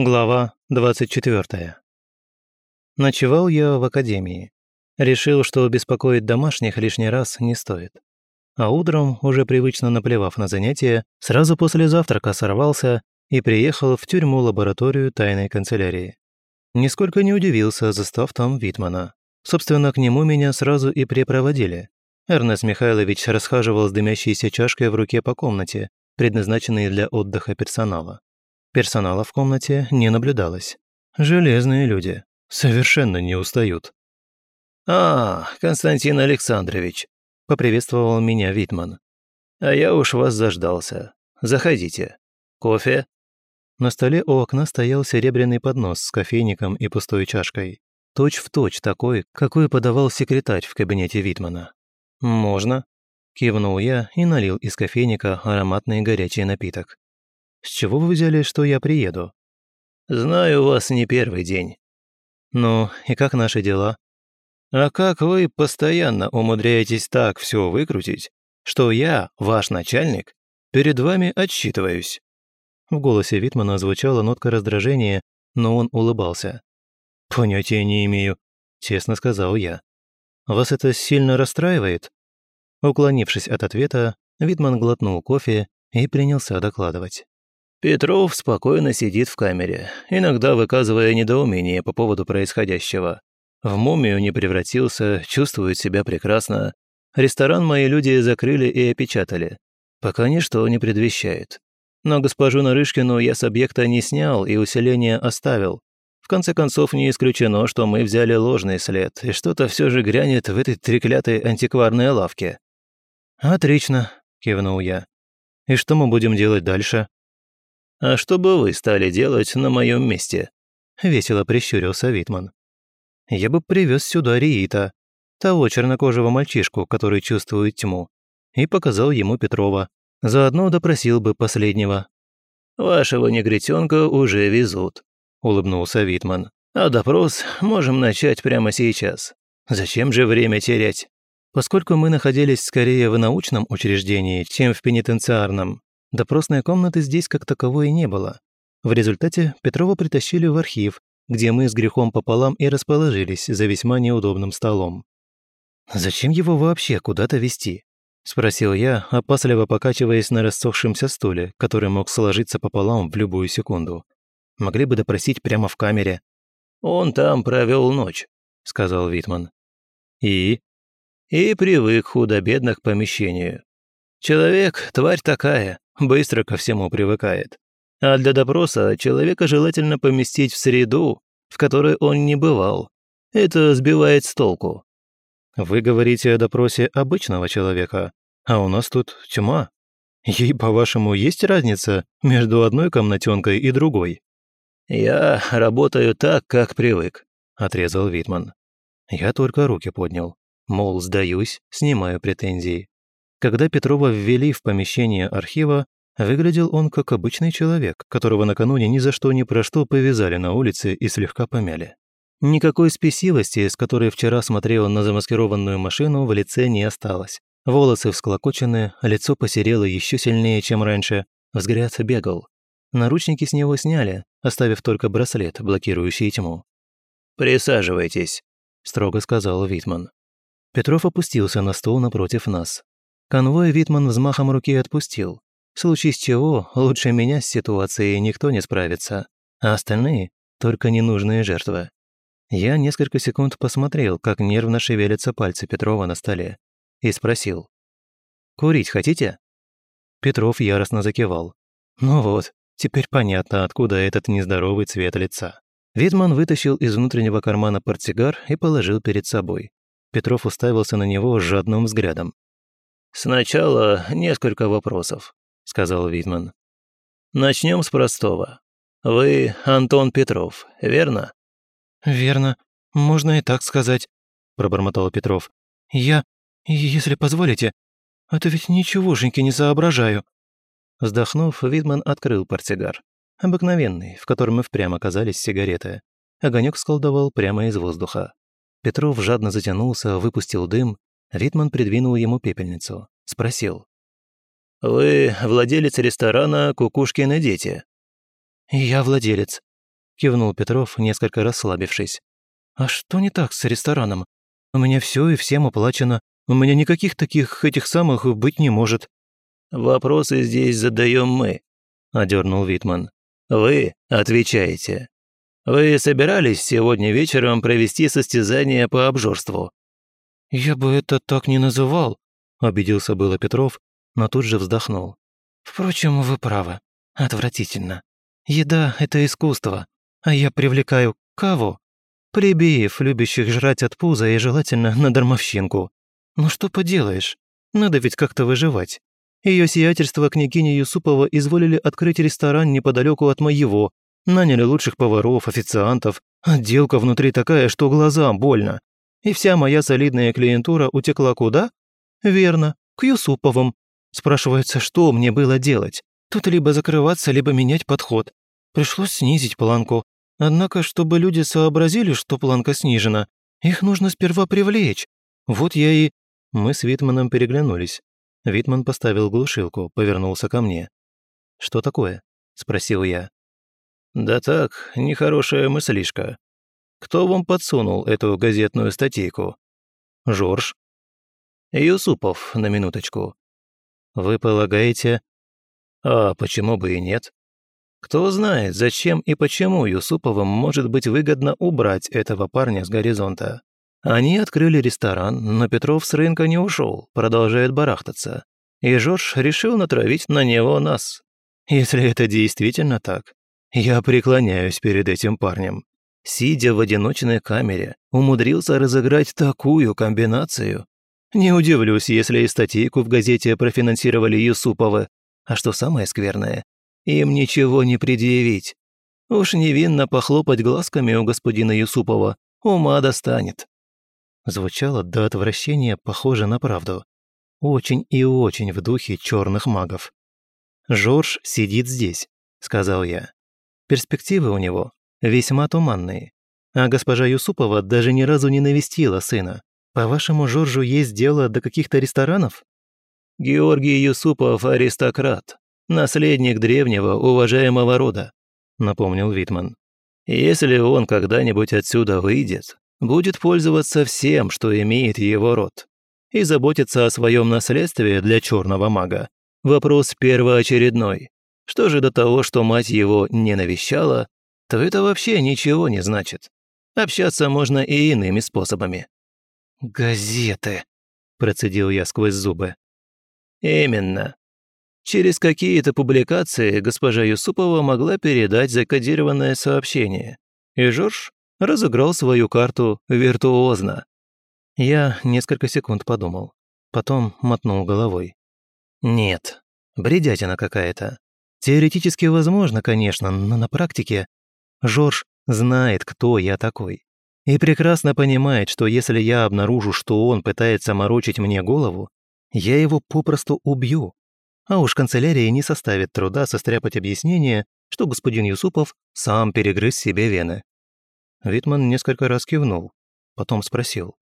Глава 24. Ночевал я в академии. Решил, что беспокоить домашних лишний раз не стоит. А утром, уже привычно наплевав на занятия, сразу после завтрака сорвался и приехал в тюрьму-лабораторию тайной канцелярии. Нисколько не удивился, застав там Витмана. Собственно, к нему меня сразу и припроводили. Эрнест Михайлович расхаживал с дымящейся чашкой в руке по комнате, предназначенной для отдыха персонала. Персонала в комнате не наблюдалось. Железные люди. Совершенно не устают. «А, Константин Александрович», — поприветствовал меня Витман. «А я уж вас заждался. Заходите. Кофе?» На столе у окна стоял серебряный поднос с кофейником и пустой чашкой. Точь в точь такой, какой подавал секретарь в кабинете Витмана. «Можно», — кивнул я и налил из кофейника ароматный горячий напиток. С чего вы взяли, что я приеду?» «Знаю вас не первый день». «Ну, и как наши дела?» «А как вы постоянно умудряетесь так все выкрутить, что я, ваш начальник, перед вами отчитываюсь?» В голосе Витмана звучала нотка раздражения, но он улыбался. «Понятия не имею», — честно сказал я. «Вас это сильно расстраивает?» Уклонившись от ответа, Витман глотнул кофе и принялся докладывать. Петров спокойно сидит в камере, иногда выказывая недоумение по поводу происходящего. В мумию не превратился, чувствует себя прекрасно. Ресторан мои люди закрыли и опечатали. Пока ничто не предвещает. Но госпожу Нарышкину я с объекта не снял и усиление оставил. В конце концов, не исключено, что мы взяли ложный след, и что-то все же грянет в этой треклятой антикварной лавке. «Отлично», — кивнул я. «И что мы будем делать дальше?» «А что бы вы стали делать на моем месте?» — весело прищурился Витман. «Я бы привез сюда Риита, того чернокожего мальчишку, который чувствует тьму, и показал ему Петрова. Заодно допросил бы последнего». «Вашего негритенка уже везут», — улыбнулся Витман. «А допрос можем начать прямо сейчас. Зачем же время терять?» Поскольку мы находились скорее в научном учреждении, чем в пенитенциарном, Допросной комнаты здесь как таковой не было. В результате Петрова притащили в архив, где мы с грехом пополам и расположились за весьма неудобным столом. «Зачем его вообще куда-то вести? спросил я, опасливо покачиваясь на рассохшемся стуле, который мог сложиться пополам в любую секунду. Могли бы допросить прямо в камере. «Он там провел ночь», — сказал Витман. «И?» «И привык худо-бедно к помещению. Человек — тварь такая, быстро ко всему привыкает. А для допроса человека желательно поместить в среду, в которой он не бывал. Это сбивает с толку. Вы говорите о допросе обычного человека, а у нас тут тьма. Ей, по-вашему, есть разница между одной комнатенкой и другой? Я работаю так, как привык, отрезал Витман. Я только руки поднял. Мол, сдаюсь, снимаю претензии. Когда Петрова ввели в помещение архива, выглядел он как обычный человек, которого накануне ни за что ни про что повязали на улице и слегка помяли. Никакой спесивости, с которой вчера смотрел на замаскированную машину, в лице не осталось. Волосы всклокочены, лицо посерело еще сильнее, чем раньше, взгляд бегал. Наручники с него сняли, оставив только браслет, блокирующий тьму. «Присаживайтесь», — строго сказал Витман. Петров опустился на стул напротив нас, Конвой Витман взмахом руки отпустил. В случае с чего, лучше меня с ситуацией никто не справится, а остальные — только ненужные жертвы. Я несколько секунд посмотрел, как нервно шевелятся пальцы Петрова на столе, и спросил. «Курить хотите?» Петров яростно закивал. «Ну вот, теперь понятно, откуда этот нездоровый цвет лица». Витман вытащил из внутреннего кармана портсигар и положил перед собой. Петров уставился на него жадным взглядом. «Сначала несколько вопросов», — сказал Витман. «Начнем с простого. Вы Антон Петров, верно?» «Верно. Можно и так сказать», — пробормотал Петров. «Я, если позволите, а то ведь ничегошеньки не соображаю». Вздохнув, Витман открыл портсигар. Обыкновенный, в котором и впрямь оказались сигареты. Огонек сколдовал прямо из воздуха. Петров жадно затянулся, выпустил дым Витман придвинул ему пепельницу. Спросил. «Вы владелец ресторана «Кукушкины дети»?» «Я владелец», кивнул Петров, несколько расслабившись. «А что не так с рестораном? У меня все и всем оплачено. У меня никаких таких этих самых быть не может». «Вопросы здесь задаем мы», – одернул Витман. «Вы отвечаете. Вы собирались сегодня вечером провести состязание по обжорству?» «Я бы это так не называл», – обиделся было Петров, но тут же вздохнул. «Впрочем, вы правы. Отвратительно. Еда – это искусство, а я привлекаю кого? Плебеев, любящих жрать от пуза и желательно на дармовщинку. Ну что поделаешь, надо ведь как-то выживать. Ее сиятельство княгиня Юсупова изволили открыть ресторан неподалеку от моего, наняли лучших поваров, официантов, отделка внутри такая, что глазам больно. И вся моя солидная клиентура утекла куда? Верно, к Юсуповым. Спрашивается, что мне было делать? Тут либо закрываться, либо менять подход. Пришлось снизить планку. Однако, чтобы люди сообразили, что планка снижена, их нужно сперва привлечь. Вот я и... Мы с Витманом переглянулись. Витман поставил глушилку, повернулся ко мне. «Что такое?» – спросил я. «Да так, нехорошая мыслишка. Кто вам подсунул эту газетную статейку?» «Жорж». «Юсупов, на минуточку». «Вы полагаете...» «А почему бы и нет? Кто знает, зачем и почему Юсуповым может быть выгодно убрать этого парня с горизонта. Они открыли ресторан, но Петров с рынка не ушел, продолжает барахтаться. И Жорж решил натравить на него нас. Если это действительно так, я преклоняюсь перед этим парнем. Сидя в одиночной камере, умудрился разыграть такую комбинацию. Не удивлюсь, если и статейку в газете профинансировали Юсуповы. А что самое скверное, им ничего не предъявить. Уж невинно похлопать глазками у господина Юсупова ума достанет. Звучало до отвращения похоже на правду. Очень и очень в духе черных магов. «Жорж сидит здесь», — сказал я. Перспективы у него весьма туманные. А госпожа Юсупова даже ни разу не навестила сына. По-вашему, Жоржу есть дело до каких-то ресторанов? Георгий Юсупов – аристократ, наследник древнего уважаемого рода», – напомнил Витман. «Если он когда-нибудь отсюда выйдет, будет пользоваться всем, что имеет его род, и заботиться о своем наследстве для черного мага. Вопрос первоочередной. Что же до того, что мать его не навещала, то это вообще ничего не значит. Общаться можно и иными способами». «Газеты», – процедил я сквозь зубы. «Именно. Через какие-то публикации госпожа Юсупова могла передать закодированное сообщение, и Жорж разыграл свою карту виртуозно. Я несколько секунд подумал, потом мотнул головой. Нет, бредятина какая-то. Теоретически возможно, конечно, но на практике Жорж знает, кто я такой. И прекрасно понимает, что если я обнаружу, что он пытается морочить мне голову, я его попросту убью. А уж канцелярии не составит труда состряпать объяснение, что господин Юсупов сам перегрыз себе вены. Витман несколько раз кивнул, потом спросил.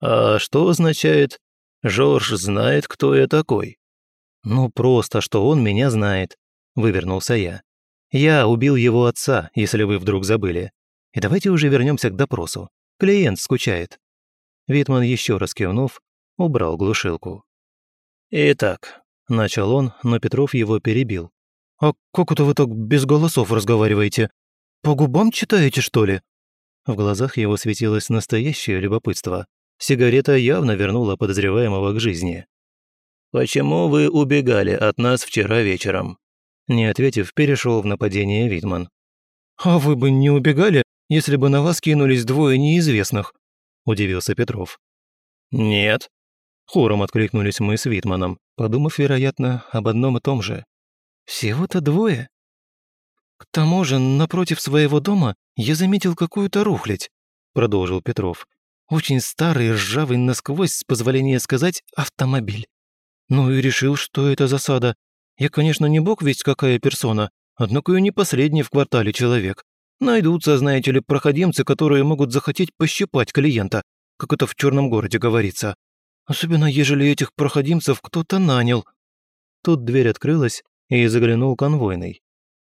«А что означает «Жорж знает, кто я такой»?» «Ну, просто, что он меня знает», — вывернулся я. «Я убил его отца, если вы вдруг забыли. И давайте уже вернемся к допросу. Клиент скучает». Витман еще раз кивнув, убрал глушилку. «Итак, Начал он, но Петров его перебил. «А как это вы так без голосов разговариваете? По губам читаете, что ли?» В глазах его светилось настоящее любопытство. Сигарета явно вернула подозреваемого к жизни. «Почему вы убегали от нас вчера вечером?» Не ответив, перешел в нападение Витман. «А вы бы не убегали, если бы на вас кинулись двое неизвестных?» – удивился Петров. «Нет», Хором откликнулись мы с Витманом, подумав, вероятно, об одном и том же. «Всего-то двое?» «К тому же, напротив своего дома я заметил какую-то рухлядь», продолжил Петров. «Очень старый, ржавый насквозь, с позволения сказать, автомобиль. Ну и решил, что это засада. Я, конечно, не бог весть какая персона, однако и не последний в квартале человек. Найдутся, знаете ли, проходимцы, которые могут захотеть пощипать клиента, как это в черном городе говорится. Особенно, ежели этих проходимцев кто-то нанял». Тут дверь открылась, и заглянул конвойный.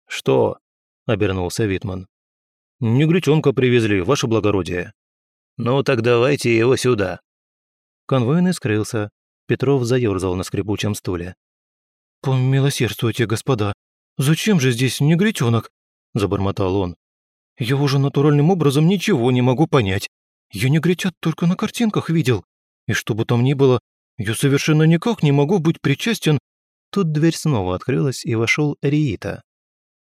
«Что?» – обернулся Витман. «Негритенка привезли, ваше благородие». «Ну так давайте его сюда». Конвойный скрылся. Петров заерзал на скрипучем стуле. «Помилосердствуйте, господа, зачем же здесь негритенок?» – забормотал он. «Я уже натуральным образом ничего не могу понять. Я негритят только на картинках видел. И что бы там ни было, я совершенно никак не могу быть причастен...» Тут дверь снова открылась, и вошел Риита.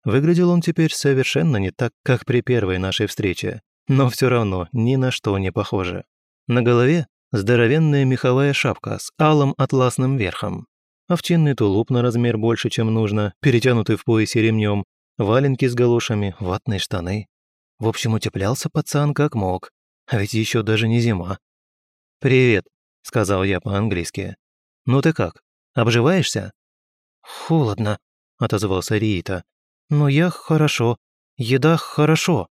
Выглядел он теперь совершенно не так, как при первой нашей встрече, но все равно ни на что не похоже. На голове здоровенная меховая шапка с алым атласным верхом, овчинный тулуп на размер больше, чем нужно, перетянутый в поясе ремнем, валенки с галошами, ватные штаны. В общем, утеплялся пацан как мог, а ведь еще даже не зима. «Привет», — сказал я по-английски. «Ну ты как, обживаешься?» «Холодно», — отозвался Риита. «Но я хорошо. Еда хорошо».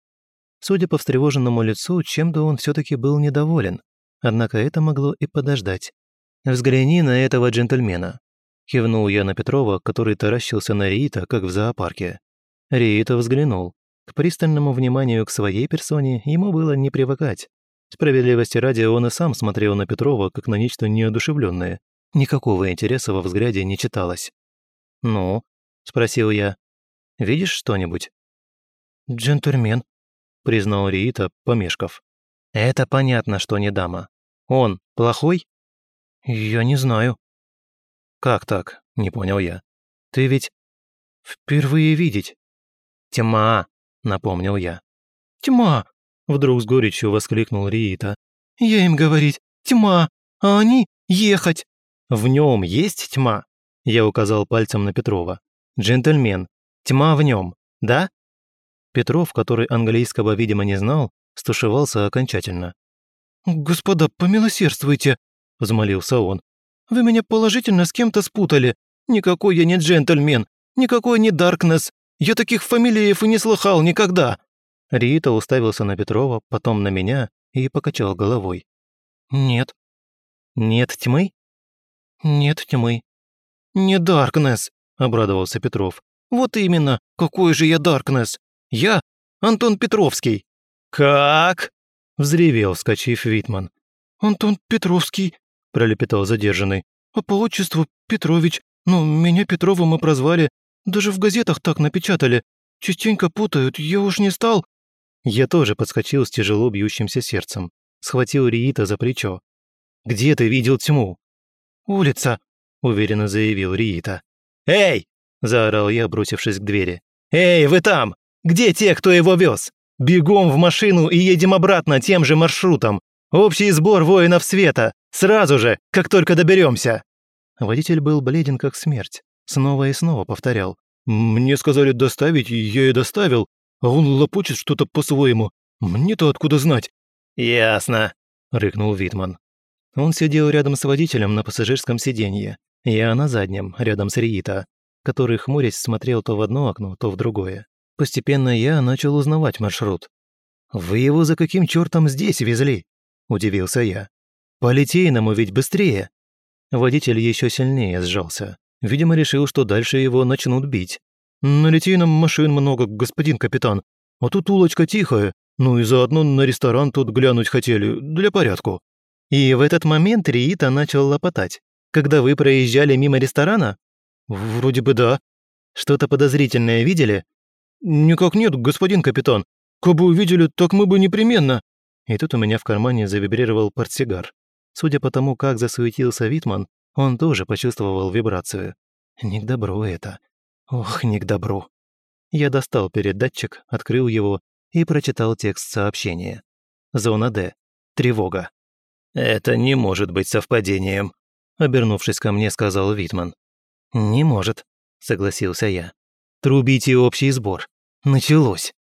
Судя по встревоженному лицу, чем-то он все таки был недоволен. Однако это могло и подождать. «Взгляни на этого джентльмена», — кивнул я на Петрова, который таращился на Риита, как в зоопарке. Риита взглянул. К пристальному вниманию к своей персоне ему было не привыкать. Справедливости ради, он и сам смотрел на Петрова, как на нечто неодушевленное. Никакого интереса во взгляде не читалось. «Ну?» – спросил я. «Видишь что-нибудь?» «Джентльмен», – признал Риита, помешков. «Это понятно, что не дама. Он плохой?» «Я не знаю». «Как так?» – не понял я. «Ты ведь...» «Впервые видеть». «Тьма», – напомнил я. «Тьма!» – вдруг с горечью воскликнул Риита. «Я им говорить, тьма, а они ехать!» «В нем есть тьма?» – я указал пальцем на Петрова. «Джентльмен, тьма в нем, да?» Петров, который английского, видимо, не знал, стушевался окончательно. «Господа, помилосердствуйте!» – взмолился он. «Вы меня положительно с кем-то спутали. Никакой я не джентльмен, никакой не Даркнесс. Я таких фамилиев и не слыхал никогда!» Рита уставился на Петрова, потом на меня и покачал головой. «Нет». «Нет тьмы?» «Нет тьмы». «Не Даркнесс», – обрадовался Петров. «Вот именно, какой же я Даркнесс! Я Антон Петровский!» «Как?» – взревел, вскочив Витман. «Антон Петровский», – пролепетал задержанный. «А по отчеству Петрович. Ну, меня Петровым и прозвали. Даже в газетах так напечатали. Частенько путают, я уж не стал». Я тоже подскочил с тяжело бьющимся сердцем. Схватил Риита за плечо. «Где ты видел тьму?» «Улица», – уверенно заявил Риита. «Эй!» – заорал я, бросившись к двери. «Эй, вы там! Где те, кто его вез? Бегом в машину и едем обратно тем же маршрутом. Общий сбор воинов света. Сразу же, как только доберемся. Водитель был бледен как смерть. Снова и снова повторял. «Мне сказали доставить, я и доставил. А он лопочет что-то по-своему. Мне-то откуда знать?» «Ясно», — рыкнул Витман. Он сидел рядом с водителем на пассажирском сиденье, я на заднем, рядом с Риита, который, хмурясь, смотрел то в одно окно, то в другое. Постепенно я начал узнавать маршрут. «Вы его за каким чертом здесь везли?» – удивился я. «По Литейному ведь быстрее!» Водитель еще сильнее сжался. Видимо, решил, что дальше его начнут бить. «На Литейном машин много, господин капитан. А тут улочка тихая. Ну и заодно на ресторан тут глянуть хотели, для порядку». И в этот момент Риита начал лопотать. «Когда вы проезжали мимо ресторана?» «Вроде бы да». «Что-то подозрительное видели?» «Никак нет, господин капитан. Как бы увидели, так мы бы непременно». И тут у меня в кармане завибрировал портсигар. Судя по тому, как засуетился Витман, он тоже почувствовал вибрацию. Не к добру это. Ох, не к добру. Я достал передатчик, открыл его и прочитал текст сообщения. Зона Д. Тревога. «Это не может быть совпадением», — обернувшись ко мне, сказал Витман. «Не может», — согласился я. «Трубите общий сбор. Началось».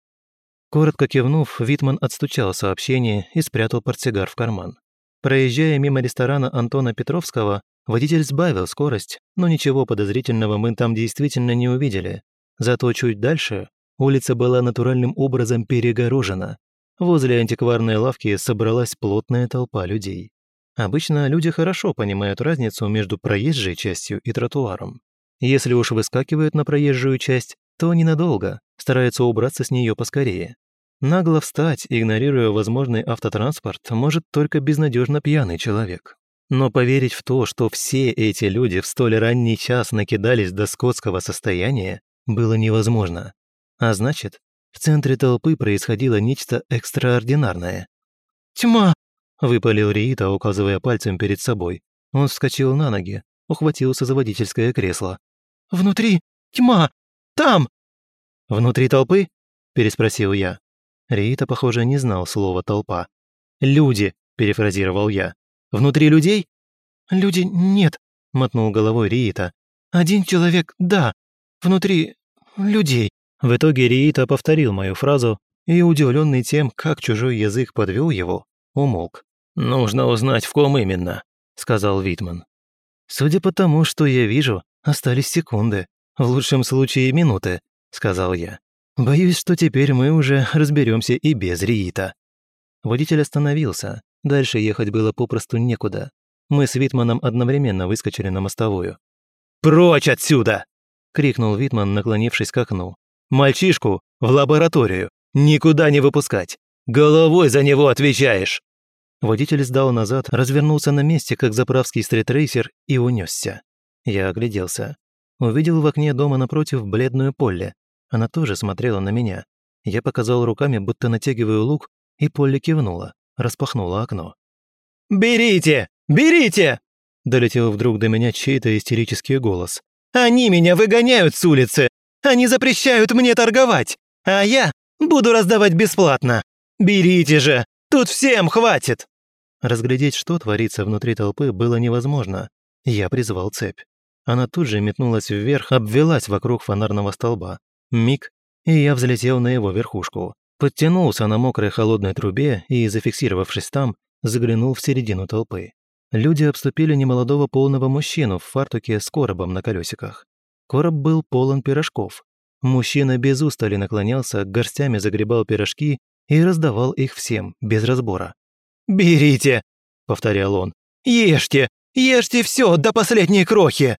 Коротко кивнув, Витман отстучал сообщение и спрятал портсигар в карман. Проезжая мимо ресторана Антона Петровского, водитель сбавил скорость, но ничего подозрительного мы там действительно не увидели. Зато чуть дальше улица была натуральным образом перегорожена. Возле антикварной лавки собралась плотная толпа людей. Обычно люди хорошо понимают разницу между проезжей частью и тротуаром. Если уж выскакивают на проезжую часть, то ненадолго, стараются убраться с нее поскорее. Нагло встать, игнорируя возможный автотранспорт, может только безнадежно пьяный человек. Но поверить в то, что все эти люди в столь ранний час накидались до скотского состояния, было невозможно. А значит, в центре толпы происходило нечто экстраординарное. «Тьма!» – выпалил Риита, указывая пальцем перед собой. Он вскочил на ноги, ухватился за водительское кресло. «Внутри тьма! Там!» «Внутри толпы?» – переспросил я. Риита, похоже, не знал слова «толпа». «Люди», – перефразировал я. «Внутри людей?» «Люди нет», – мотнул головой Риита. «Один человек, да. Внутри людей». В итоге Риита повторил мою фразу и, удивленный тем, как чужой язык подвел его, умолк. «Нужно узнать, в ком именно», – сказал Витман. «Судя по тому, что я вижу, остались секунды, в лучшем случае минуты», – сказал я. Боюсь, что теперь мы уже разберемся и без Риита. Водитель остановился. Дальше ехать было попросту некуда. Мы с Витманом одновременно выскочили на мостовую. «Прочь отсюда!» — крикнул Витман, наклонившись к окну. «Мальчишку в лабораторию! Никуда не выпускать! Головой за него отвечаешь!» Водитель сдал назад, развернулся на месте, как заправский стритрейсер, и унесся. Я огляделся. Увидел в окне дома напротив бледную Поле, она тоже смотрела на меня. Я показал руками, будто натягиваю лук, и Полли кивнула, распахнула окно. «Берите! Берите!» Долетел вдруг до меня чей-то истерический голос. «Они меня выгоняют с улицы! Они запрещают мне торговать! А я буду раздавать бесплатно! Берите же! Тут всем хватит!» Разглядеть, что творится внутри толпы, было невозможно. Я призвал цепь. Она тут же метнулась вверх, обвелась вокруг фонарного столба. Миг, и я взлетел на его верхушку. Подтянулся на мокрой холодной трубе и, зафиксировавшись там, заглянул в середину толпы. Люди обступили немолодого полного мужчину в фартуке с коробом на колесиках. Короб был полон пирожков. Мужчина без устали наклонялся, горстями загребал пирожки и раздавал их всем, без разбора. «Берите!» — повторял он. «Ешьте! Ешьте все до последней крохи!»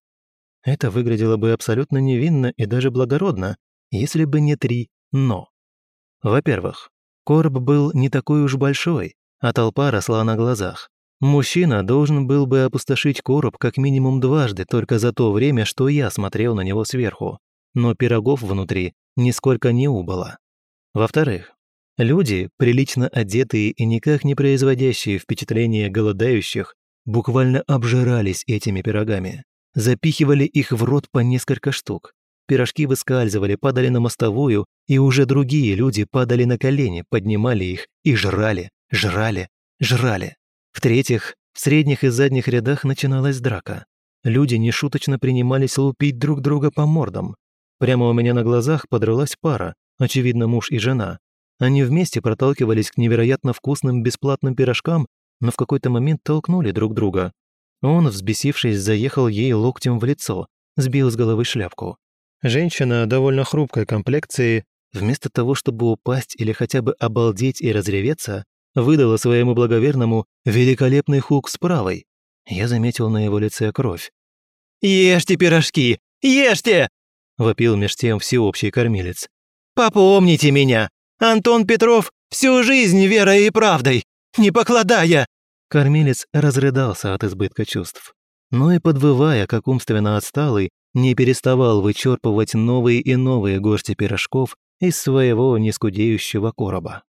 Это выглядело бы абсолютно невинно и даже благородно, если бы не три «но». Во-первых, короб был не такой уж большой, а толпа росла на глазах. Мужчина должен был бы опустошить короб как минимум дважды только за то время, что я смотрел на него сверху, но пирогов внутри нисколько не убыло. Во-вторых, люди, прилично одетые и никак не производящие впечатления голодающих, буквально обжирались этими пирогами, запихивали их в рот по несколько штук, Пирожки выскальзывали, падали на мостовую, и уже другие люди падали на колени, поднимали их и жрали, жрали, жрали. В-третьих, в средних и задних рядах начиналась драка. Люди нешуточно принимались лупить друг друга по мордам. Прямо у меня на глазах подралась пара, очевидно, муж и жена. Они вместе проталкивались к невероятно вкусным бесплатным пирожкам, но в какой-то момент толкнули друг друга. Он, взбесившись, заехал ей локтем в лицо, сбил с головы шляпку. Женщина довольно хрупкой комплекции, вместо того, чтобы упасть или хотя бы обалдеть и разреветься, выдала своему благоверному великолепный хук с правой. Я заметил на его лице кровь. «Ешьте пирожки! Ешьте!» – вопил меж тем всеобщий кормилец. «Попомните меня! Антон Петров всю жизнь верой и правдой, не покладая!» Кормилец разрыдался от избытка чувств. Но и подвывая, как умственно отсталый, не переставал вычерпывать новые и новые горсти пирожков из своего нескудеющего короба.